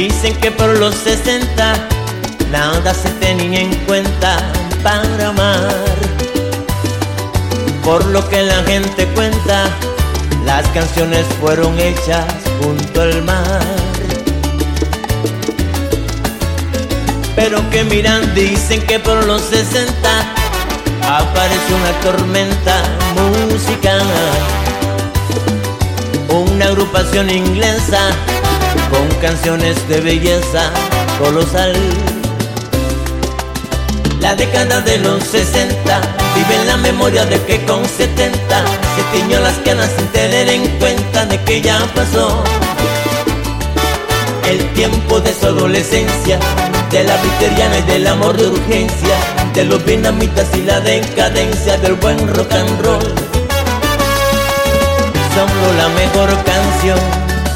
Dicen que por los 60 nada se tenía en cuenta para amar. Por lo que la gente cuenta, las canciones fueron hechas junto al mar. Pero que miran, dicen que por los 60 aparece una tormenta musical. Una agrupación inglesa con canciones de belleza colosal. La década de los 60 vive en la memoria de que con 70 se tiñó las canas sin tener en cuenta de que ya pasó el tiempo de su adolescencia, de la viteriana y del amor de urgencia, de los dinamitas y la decadencia del buen rock and roll. Solo la mejor canción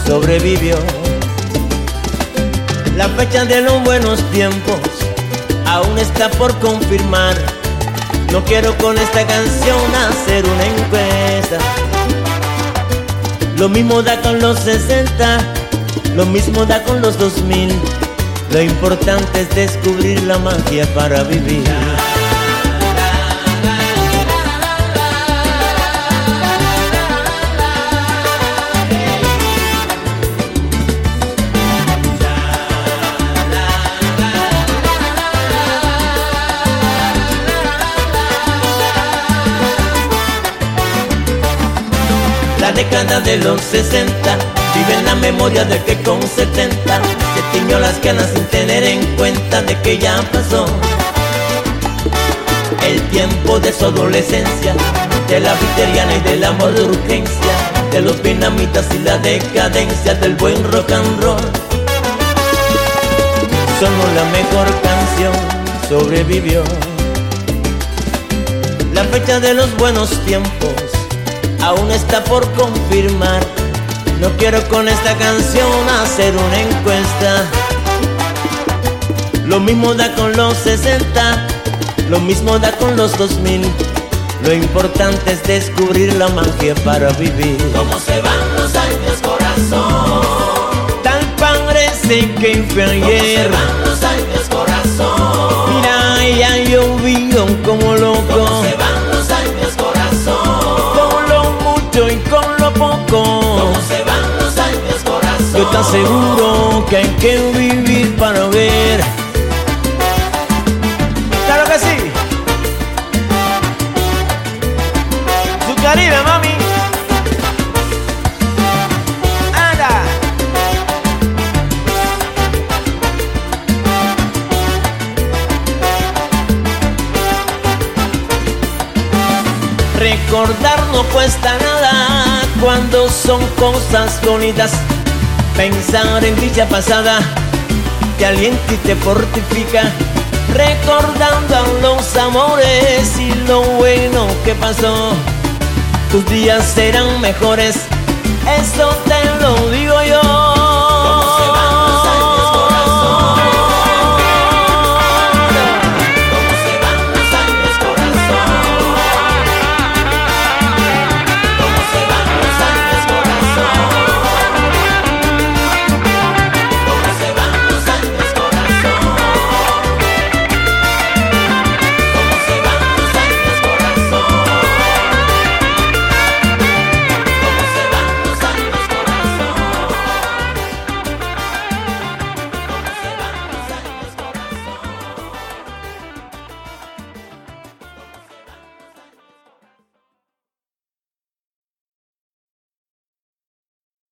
sobrevivió. La fecha de los buenos tiempos aún está por confirmar. No quiero con esta canción hacer una encuesta. Lo mismo da con los 60, lo mismo da con los 2000. Lo importante es descubrir la magia para vivir. La década de los 60 vive en la memoria de que con 70 se tiñó las canas sin tener en cuenta de que ya pasó el tiempo de su adolescencia, de la viteriana y del amor de urgencia, de los dinamitas y la decadencia del buen rock and roll. Solo la mejor canción sobrevivió. La fecha de los buenos tiempos aún está por confirmar. No quiero con esta canción hacer una encuesta. Lo mismo da con los 60, lo mismo da con los 2000. Lo importante es descubrir la magia para vivir. ¿Cómo se van los años, corazón? Tal parece que fue ¿Cómo se ayer. van los años, corazón? Mira, ya llovió como loco. Mucho y con lo poco. ¿Cómo se van los años, corazón? Yo te aseguro que hay que vivir para ver. Recordar no cuesta nada cuando son cosas bonitas. Pensar en dicha pasada te alienta y te fortifica. Recordando a los amores y lo bueno que pasó. Tus días serán mejores, eso te lo digo